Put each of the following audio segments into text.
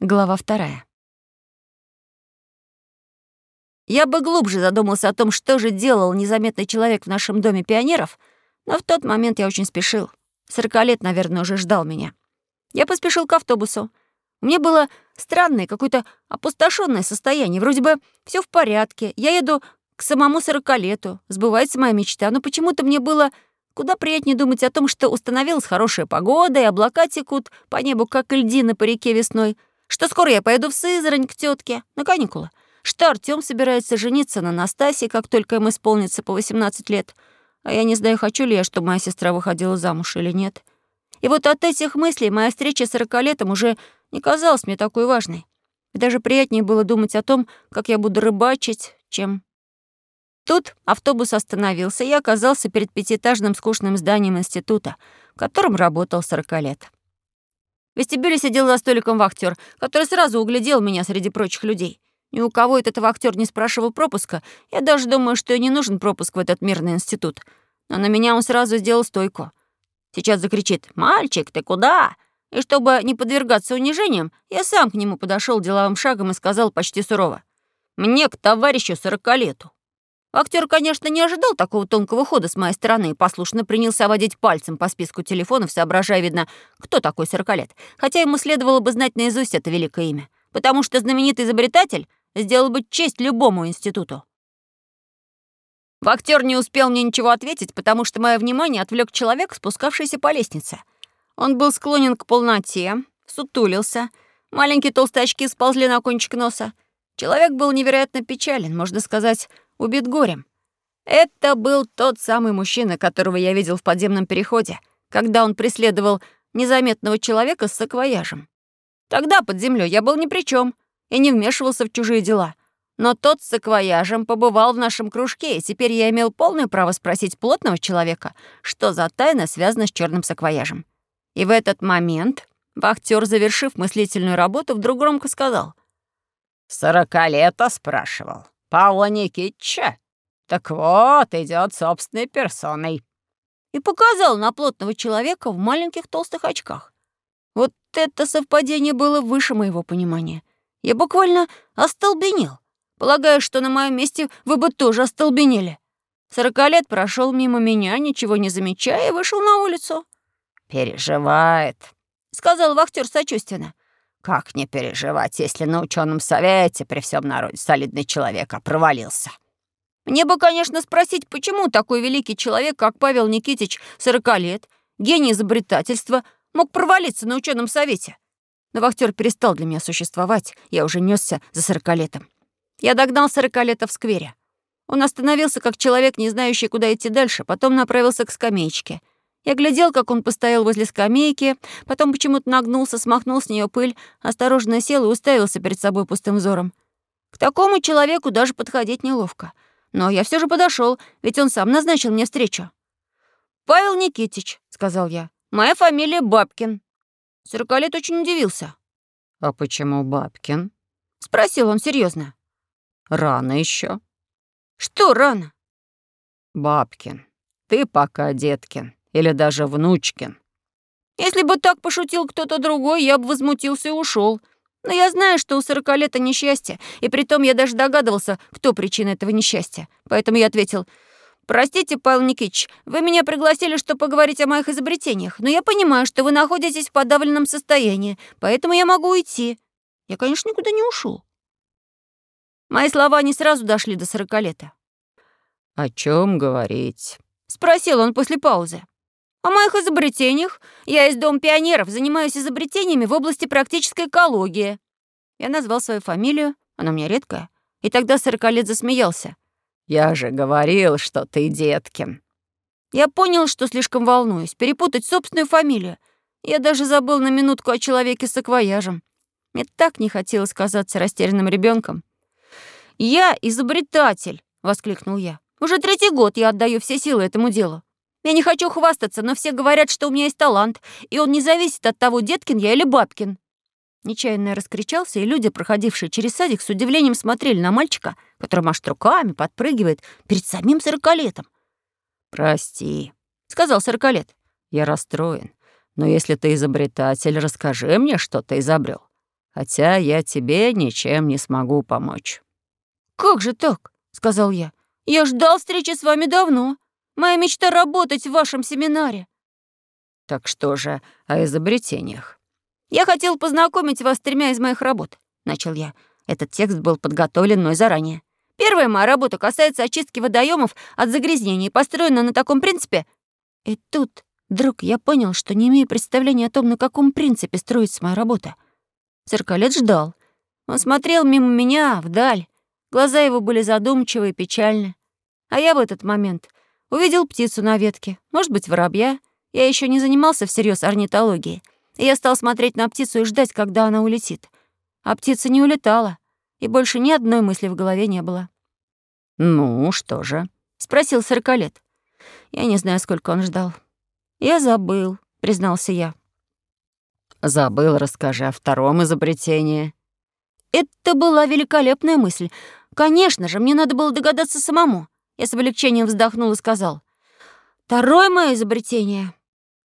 Глава вторая. Я бы глубже задумался о том, что же делал незаметный человек в нашем доме пионеров, но в тот момент я очень спешил. Сорокалет, наверное, уже ждал меня. Я поспешил к автобусу. Мне было странное, какое-то опустошенное состояние. Вроде бы все в порядке. Я еду к самому сорокалету. Сбывается моя мечта, но почему-то мне было куда приятнее думать о том, что установилась хорошая погода, и облака текут по небу, как льдины по реке весной — что скоро я поеду в Сызрань к тетке на каникулы, что Артём собирается жениться на Настасье, как только им исполнится по 18 лет, а я не знаю, хочу ли я, чтобы моя сестра выходила замуж или нет. И вот от этих мыслей моя встреча с сорокалетом уже не казалась мне такой важной. И даже приятнее было думать о том, как я буду рыбачить, чем... Тут автобус остановился, и я оказался перед пятиэтажным скучным зданием института, в котором работал сорокалет. Вестибюле сидел за столиком вахтер, который сразу углядел меня среди прочих людей. Ни у кого этот вахтер не спрашивал пропуска. Я даже думаю, что и не нужен пропуск в этот мирный институт. Но на меня он сразу сделал стойку. Сейчас закричит «Мальчик, ты куда?» И чтобы не подвергаться унижениям, я сам к нему подошел деловым шагом и сказал почти сурово. «Мне к товарищу сорокалету». Актер, конечно, не ожидал такого тонкого хода с моей стороны и послушно принялся водить пальцем по списку телефонов, соображая, видно, кто такой сорокалет, хотя ему следовало бы знать наизусть это великое имя, потому что знаменитый изобретатель сделал бы честь любому институту. Актер не успел мне ничего ответить, потому что мое внимание отвлек человек, спускавшийся по лестнице. Он был склонен к полноте, сутулился, маленькие толстые очки сползли на кончик носа. Человек был невероятно печален, можно сказать, убит горем. Это был тот самый мужчина, которого я видел в подземном переходе, когда он преследовал незаметного человека с саквояжем. Тогда под землей я был ни при чем и не вмешивался в чужие дела. Но тот с саквояжем побывал в нашем кружке, и теперь я имел полное право спросить плотного человека, что за тайна связана с черным саквояжем. И в этот момент вахтер, завершив мыслительную работу, вдруг громко сказал. «Сорока лета спрашивал. Павла Никитича? Так вот, идет собственной персоной». И показал на плотного человека в маленьких толстых очках. Вот это совпадение было выше моего понимания. Я буквально остолбенел. Полагаю, что на моем месте вы бы тоже остолбенели. Сорока лет прошел мимо меня, ничего не замечая, и вышел на улицу. «Переживает», — сказал вахтер сочувственно. Как не переживать, если на ученом совете при всем народе солидный человек, провалился? Мне бы, конечно, спросить, почему такой великий человек, как Павел Никитич, 40 лет, гений изобретательства, мог провалиться на ученом совете. Но вахтер перестал для меня существовать, я уже несся за сорокалетом. Я догнал сорокалета в сквере. Он остановился, как человек, не знающий, куда идти дальше, потом направился к скамеечке — я глядел, как он постоял возле скамейки, потом почему-то нагнулся, смахнул с нее пыль, осторожно сел и уставился перед собой пустым взором. К такому человеку даже подходить неловко. Но я все же подошел, ведь он сам назначил мне встречу. «Павел Никитич», — сказал я, — «моя фамилия Бабкин». Сорокалет очень удивился. «А почему Бабкин?» — спросил он серьезно. «Рано еще. «Что рано?» «Бабкин, ты пока деткин или даже внучкин. Если бы так пошутил кто-то другой, я бы возмутился и ушел. Но я знаю, что у сорока лет несчастье, и притом я даже догадывался, кто причина этого несчастья. Поэтому я ответил, «Простите, Павел Никитич, вы меня пригласили, чтобы поговорить о моих изобретениях, но я понимаю, что вы находитесь в подавленном состоянии, поэтому я могу уйти». Я, конечно, никуда не ушел. Мои слова не сразу дошли до сорокалета. «О чем говорить?» — спросил он после паузы. О моих изобретениях. Я из Дом пионеров, занимаюсь изобретениями в области практической экологии. Я назвал свою фамилию, она у меня редкая. И тогда сорокалет засмеялся. «Я же говорил, что ты Деткин». Я понял, что слишком волнуюсь, перепутать собственную фамилию. Я даже забыл на минутку о человеке с акваяжем. Мне так не хотелось казаться растерянным ребенком. «Я изобретатель!» — воскликнул я. «Уже третий год я отдаю все силы этому делу. Я не хочу хвастаться, но все говорят, что у меня есть талант, и он не зависит от того, деткин я или бабкин». Нечаянно раскричался, и люди, проходившие через садик, с удивлением смотрели на мальчика, который машет руками, подпрыгивает перед самим сорокалетом. «Прости», — сказал сорокалет. «Я расстроен. Но если ты изобретатель, расскажи мне, что ты изобрел. хотя я тебе ничем не смогу помочь». «Как же так?» — сказал я. «Я ждал встречи с вами давно. Моя мечта — работать в вашем семинаре». «Так что же о изобретениях?» «Я хотел познакомить вас с тремя из моих работ», — начал я. Этот текст был подготовлен мной заранее. Первая моя работа касается очистки водоемов от загрязнений, построена на таком принципе. И тут вдруг я понял, что не имею представления о том, на каком принципе строится моя работа. Циркалет ждал. Он смотрел мимо меня, вдаль. Глаза его были задумчивы и печальны. А я в этот момент увидел птицу на ветке, может быть, воробья. Я еще не занимался всерьез орнитологией. И я стал смотреть на птицу и ждать, когда она улетит. А птица не улетала, и больше ни одной мысли в голове не было. «Ну, что же?» — спросил сорокалет. Я не знаю, сколько он ждал. «Я забыл», — признался я. Забыл, расскажи о втором изобретении. Это была великолепная мысль. Конечно же, мне надо было догадаться самому. Я с облегчением вздохнул и сказал. Второе мое изобретение.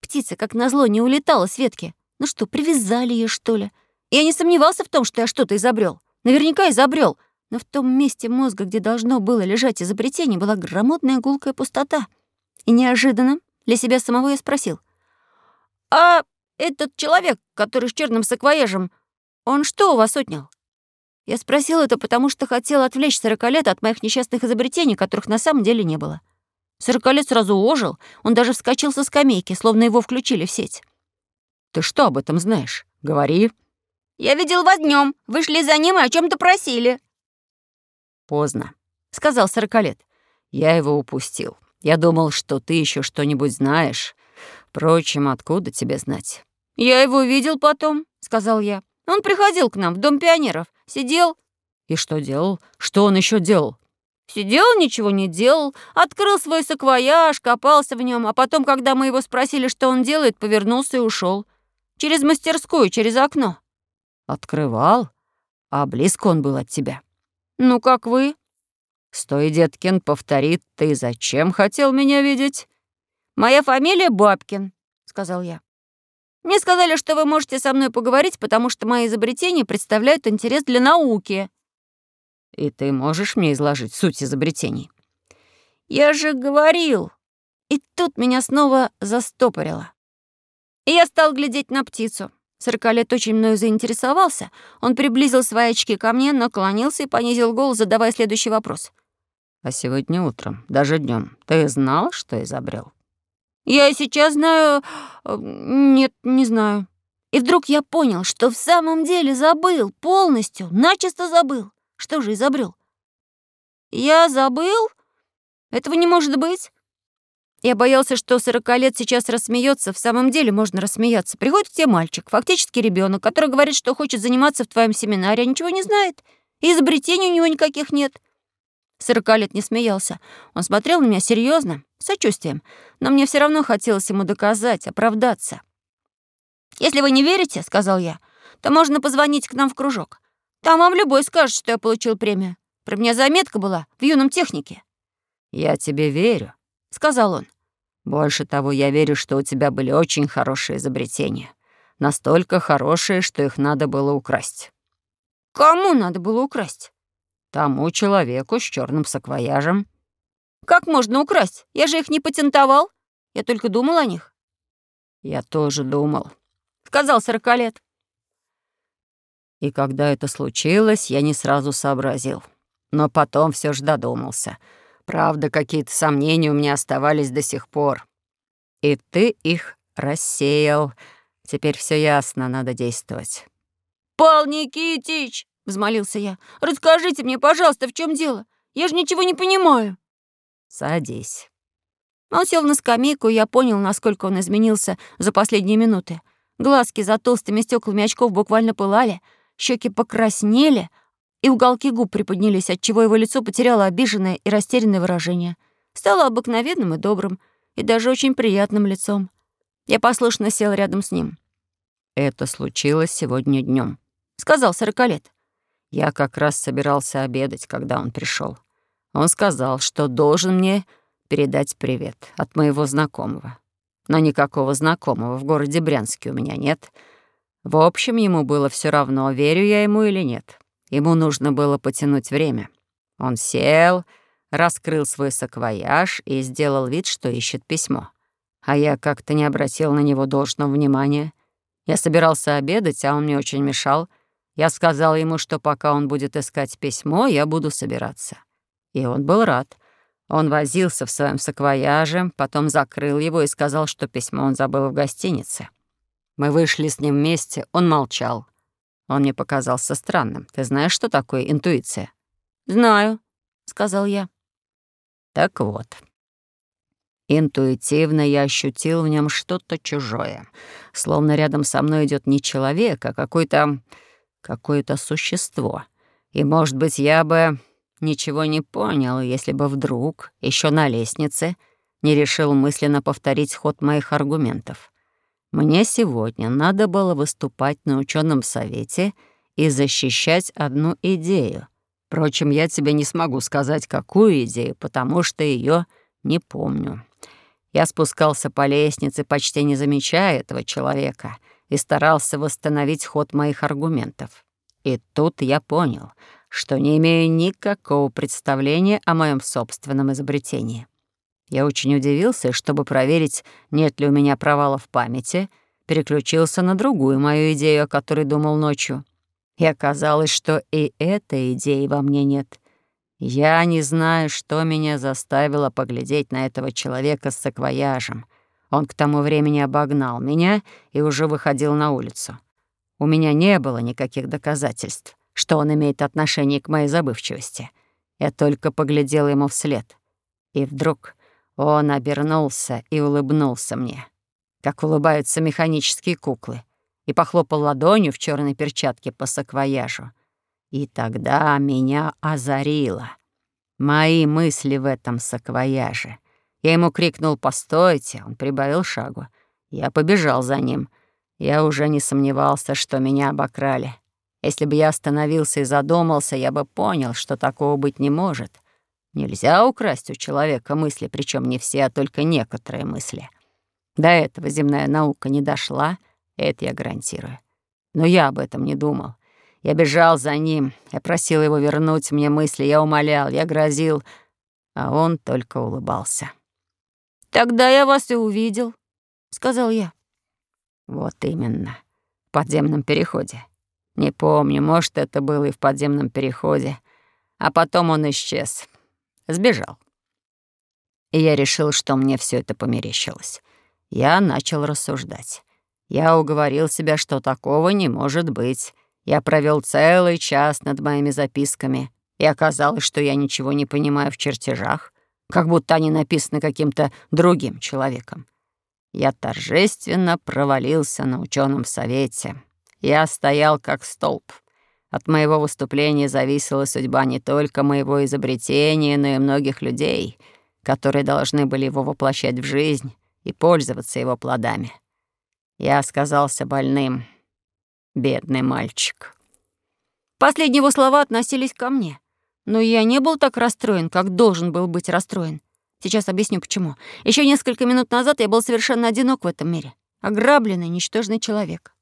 Птица, как назло, не улетала с ветки. Ну что, привязали ее, что ли? Я не сомневался в том, что я что-то изобрел. Наверняка изобрел. Но в том месте мозга, где должно было лежать изобретение, была громадная гулкая пустота. И неожиданно для себя самого я спросил. «А этот человек, который с черным саквояжем, он что у вас отнял?» Я спросил это, потому что хотел отвлечь сорокалет от моих несчастных изобретений, которых на самом деле не было. Сорокалет сразу ожил, он даже вскочил со скамейки, словно его включили в сеть. «Ты что об этом знаешь? Говори». «Я видел вас днем. Вы шли за ним и о чем то просили». «Поздно», — сказал сорокалет. «Я его упустил. Я думал, что ты еще что-нибудь знаешь. Впрочем, откуда тебе знать?» «Я его видел потом», — сказал я. «Он приходил к нам в Дом пионеров, сидел». «И что делал? Что он еще делал?» Сидел, ничего не делал, открыл свой саквояж, копался в нем, а потом, когда мы его спросили, что он делает, повернулся и ушел. Через мастерскую, через окно. Открывал? А близко он был от тебя? Ну, как вы? Стой, Деткин, повторит, ты зачем хотел меня видеть? Моя фамилия Бабкин, сказал я. Мне сказали, что вы можете со мной поговорить, потому что мои изобретения представляют интерес для науки». «И ты можешь мне изложить суть изобретений?» «Я же говорил». И тут меня снова застопорило. И я стал глядеть на птицу. Сорокалет очень мною заинтересовался. Он приблизил свои очки ко мне, наклонился и понизил голос, задавая следующий вопрос. «А сегодня утром, даже днем, ты знал, что изобрел? Я сейчас знаю... Э, нет, не знаю. И вдруг я понял, что в самом деле забыл, полностью, начисто забыл. Что же изобрел? Я забыл? Этого не может быть. Я боялся, что сорокалет сейчас рассмеется. В самом деле можно рассмеяться. Приходит к тебе мальчик, фактически ребенок, который говорит, что хочет заниматься в твоем семинаре, а ничего не знает. И изобретений у него никаких нет. Сорокалет не смеялся. Он смотрел на меня серьезно, с сочувствием, но мне все равно хотелось ему доказать, оправдаться. «Если вы не верите, — сказал я, — то можно позвонить к нам в кружок. Там вам любой скажет, что я получил премию. Про меня заметка была в юном технике». «Я тебе верю», — сказал он. «Больше того, я верю, что у тебя были очень хорошие изобретения. Настолько хорошие, что их надо было украсть». «Кому надо было украсть?» Тому человеку с черным саквояжем. Как можно украсть? Я же их не патентовал. Я только думал о них. Я тоже думал, сказал сорокалет. И когда это случилось, я не сразу сообразил. Но потом все же додумался. Правда, какие-то сомнения у меня оставались до сих пор. И ты их рассеял. Теперь все ясно, надо действовать. «Пал Никитич!» — взмолился я. «Расскажите мне, пожалуйста, в чем дело? Я же ничего не понимаю». «Садись». Он сел на скамейку, и я понял, насколько он изменился за последние минуты. Глазки за толстыми стеклами очков буквально пылали, щеки покраснели, и уголки губ приподнялись, отчего его лицо потеряло обиженное и растерянное выражение. Стало обыкновенным и добрым, и даже очень приятным лицом. Я послушно сел рядом с ним. «Это случилось сегодня днем, сказал сорокалет. Я как раз собирался обедать, когда он пришел. Он сказал, что должен мне передать привет от моего знакомого. Но никакого знакомого в городе Брянске у меня нет. В общем, ему было все равно, верю я ему или нет. Ему нужно было потянуть время. Он сел, раскрыл свой саквояж и сделал вид, что ищет письмо. А я как-то не обратил на него должного внимания. Я собирался обедать, а он мне очень мешал. Я сказал ему, что пока он будет искать письмо, я буду собираться. И он был рад. Он возился в своем саквояже, потом закрыл его и сказал, что письмо он забыл в гостинице. Мы вышли с ним вместе, он молчал. Он мне показался странным. Ты знаешь, что такое интуиция? «Знаю», — сказал я. Так вот. Интуитивно я ощутил в нем что-то чужое. Словно рядом со мной идет не человек, а какое-то... какое-то существо. И, может быть, я бы ничего не понял, если бы вдруг, еще на лестнице, не решил мысленно повторить ход моих аргументов. Мне сегодня надо было выступать на ученом совете и защищать одну идею. Впрочем, я тебе не смогу сказать, какую идею, потому что ее не помню. Я спускался по лестнице, почти не замечая этого человека, и старался восстановить ход моих аргументов. И тут я понял — что не имею никакого представления о моем собственном изобретении. Я очень удивился, чтобы проверить, нет ли у меня провала в памяти, переключился на другую мою идею, о которой думал ночью. И оказалось, что и этой идеи во мне нет. Я не знаю, что меня заставило поглядеть на этого человека с саквояжем. Он к тому времени обогнал меня и уже выходил на улицу. У меня не было никаких доказательств что он имеет отношение к моей забывчивости. Я только поглядел ему вслед. И вдруг он обернулся и улыбнулся мне, как улыбаются механические куклы, и похлопал ладонью в черной перчатке по саквояжу. И тогда меня озарило. Мои мысли в этом саквояже. Я ему крикнул «Постойте!» Он прибавил шагу. Я побежал за ним. Я уже не сомневался, что меня обокрали. Если бы я остановился и задумался, я бы понял, что такого быть не может. Нельзя украсть у человека мысли, причем не все, а только некоторые мысли. До этого земная наука не дошла, это я гарантирую. Но я об этом не думал. Я бежал за ним, я просил его вернуть мне мысли, я умолял, я грозил, а он только улыбался. «Тогда я вас и увидел», — сказал я. «Вот именно, в подземном переходе. Не помню, может, это было и в подземном переходе. А потом он исчез. Сбежал. И я решил, что мне все это померещилось. Я начал рассуждать. Я уговорил себя, что такого не может быть. Я провел целый час над моими записками, и оказалось, что я ничего не понимаю в чертежах, как будто они написаны каким-то другим человеком. Я торжественно провалился на ученом совете, я стоял как столб. От моего выступления зависела судьба не только моего изобретения, но и многих людей, которые должны были его воплощать в жизнь и пользоваться его плодами. Я сказался больным. Бедный мальчик. Последние его слова относились ко мне. Но я не был так расстроен, как должен был быть расстроен. Сейчас объясню, почему. Еще несколько минут назад я был совершенно одинок в этом мире. Ограбленный, ничтожный человек.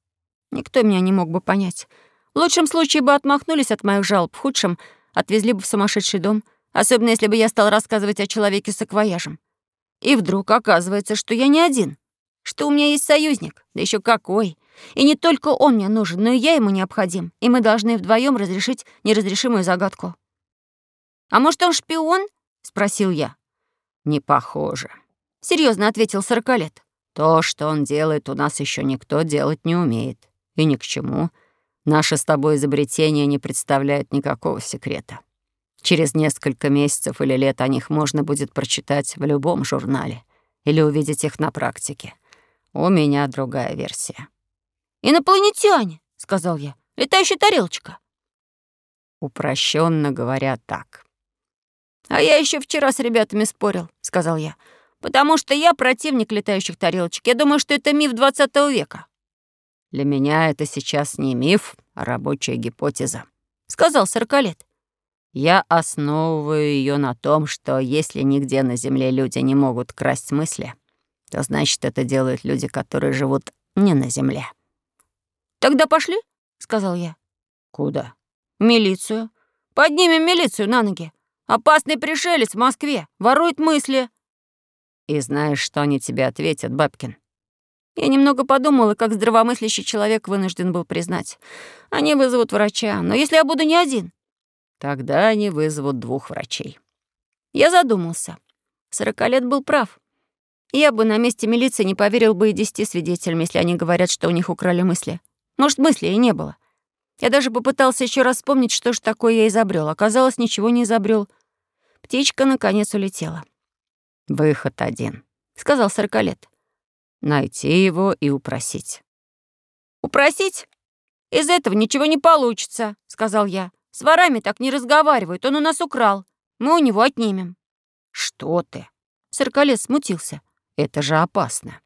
Никто меня не мог бы понять. В лучшем случае бы отмахнулись от моих жалоб, в худшем — отвезли бы в сумасшедший дом, особенно если бы я стал рассказывать о человеке с акваяжем. И вдруг оказывается, что я не один, что у меня есть союзник, да еще какой. И не только он мне нужен, но и я ему необходим, и мы должны вдвоем разрешить неразрешимую загадку. «А может, он шпион?» — спросил я. «Не похоже», — серьезно ответил сорокалет. «То, что он делает, у нас еще никто делать не умеет. И ни к чему. Наши с тобой изобретения не представляют никакого секрета. Через несколько месяцев или лет о них можно будет прочитать в любом журнале или увидеть их на практике. У меня другая версия. «Инопланетяне», — сказал я, — «летающая тарелочка». Упрощенно говоря, так. «А я еще вчера с ребятами спорил», — сказал я, «потому что я противник летающих тарелочек. Я думаю, что это миф 20 века». Для меня это сейчас не миф, а рабочая гипотеза», — сказал Сорокалет. «Я основываю ее на том, что если нигде на Земле люди не могут красть мысли, то значит, это делают люди, которые живут не на Земле». «Тогда пошли», — сказал я. «Куда?» «В милицию. Поднимем милицию на ноги. Опасный пришелец в Москве, ворует мысли». «И знаешь, что они тебе ответят, Бабкин?» Я немного подумала, как здравомыслящий человек вынужден был признать. Они вызовут врача, но если я буду не один? Тогда они вызовут двух врачей. Я задумался. Сорокалет был прав. Я бы на месте милиции не поверил бы и десяти свидетелям, если они говорят, что у них украли мысли. Может, мыслей и не было. Я даже попытался еще раз вспомнить, что же такое я изобрел. Оказалось, ничего не изобрел. Птичка, наконец, улетела. «Выход один», — сказал сорокалет. «Найти его и упросить». «Упросить? Из этого ничего не получится», — сказал я. «С ворами так не разговаривают, он у нас украл. Мы у него отнимем». «Что ты?» Сорокалет смутился. Это же опасно.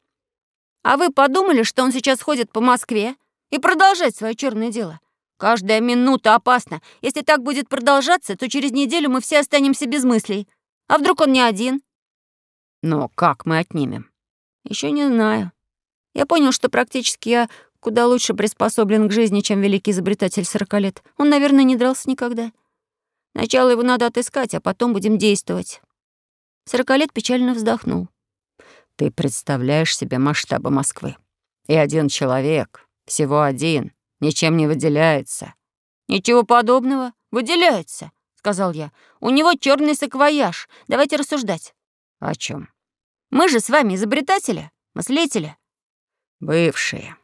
А вы подумали, что он сейчас ходит по Москве и продолжает свое черное дело? Каждая минута опасна. Если так будет продолжаться, то через неделю мы все останемся без мыслей. А вдруг он не один? Но как мы отнимем? Еще не знаю. Я понял, что практически я куда лучше приспособлен к жизни, чем великий изобретатель сорока лет. Он, наверное, не дрался никогда. Сначала его надо отыскать, а потом будем действовать. Сорокалет печально вздохнул. Ты представляешь себе масштабы Москвы. И один человек, всего один, ничем не выделяется. «Ничего подобного. Выделяется», — сказал я. «У него черный саквояж. Давайте рассуждать». «О чем? «Мы же с вами изобретатели, мыслители». «Бывшие».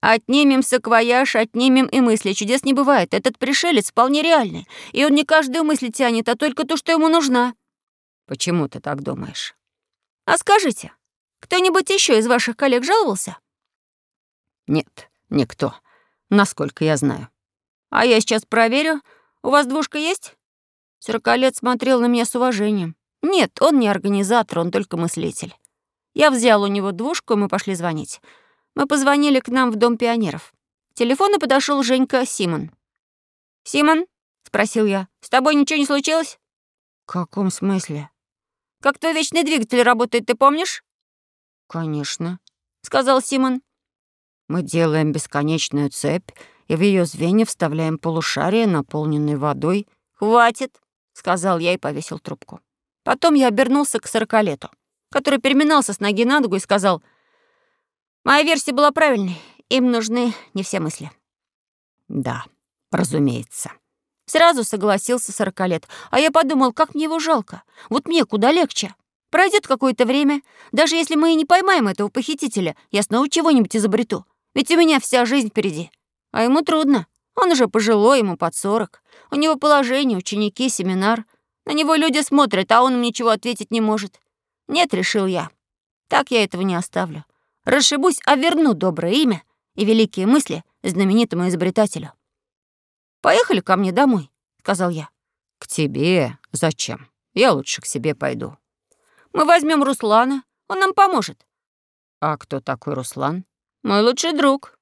«Отнимем саквояж, отнимем и мысли. Чудес не бывает. Этот пришелец вполне реальный. И он не каждую мысль тянет, а только то, что ему нужна». «Почему ты так думаешь?» «А скажите, кто-нибудь еще из ваших коллег жаловался?» «Нет, никто, насколько я знаю». «А я сейчас проверю. У вас двушка есть?» Сорокалет смотрел на меня с уважением. «Нет, он не организатор, он только мыслитель». Я взял у него двушку, и мы пошли звонить. Мы позвонили к нам в Дом пионеров. К телефону подошел Женька Симон. «Симон?» — спросил я. «С тобой ничего не случилось?» «В каком смысле?» «Как твой вечный двигатель работает, ты помнишь?» «Конечно», — сказал Симон. «Мы делаем бесконечную цепь, и в ее звенья вставляем полушария, наполненные водой». «Хватит», — сказал я и повесил трубку. Потом я обернулся к сорокалету, который переминался с ноги на ногу и сказал, «Моя версия была правильной. Им нужны не все мысли». «Да, разумеется». Сразу согласился сорокалет, а я подумал, как мне его жалко. Вот мне куда легче. Пройдет какое-то время, даже если мы и не поймаем этого похитителя, я снова чего-нибудь изобрету. Ведь у меня вся жизнь впереди. А ему трудно. Он уже пожилой, ему под сорок. У него положение, ученики, семинар. На него люди смотрят, а он им ничего ответить не может. Нет, решил я. Так я этого не оставлю. Расшибусь, а верну доброе имя и великие мысли знаменитому изобретателю. «Поехали ко мне домой», — сказал я. «К тебе? Зачем? Я лучше к себе пойду». Мы возьмем Руслана, он нам поможет». «А кто такой Руслан?» «Мой лучший друг».